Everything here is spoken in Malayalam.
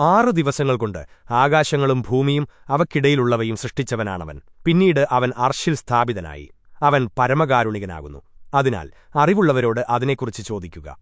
ആറു ദിവസങ്ങൾ കൊണ്ട് ആകാശങ്ങളും ഭൂമിയും അവക്കിടയിലുള്ളവയും സൃഷ്ടിച്ചവനാണവൻ. പിന്നീട് അവൻ അർഷിൽ സ്ഥാപിതനായി. അവൻ പരമകാരുണികനാകുന്നു. അതിനാൽ അറിവുള്ളവരോട് അതിനെക്കുറിച്ച് ചോദിക്കുക.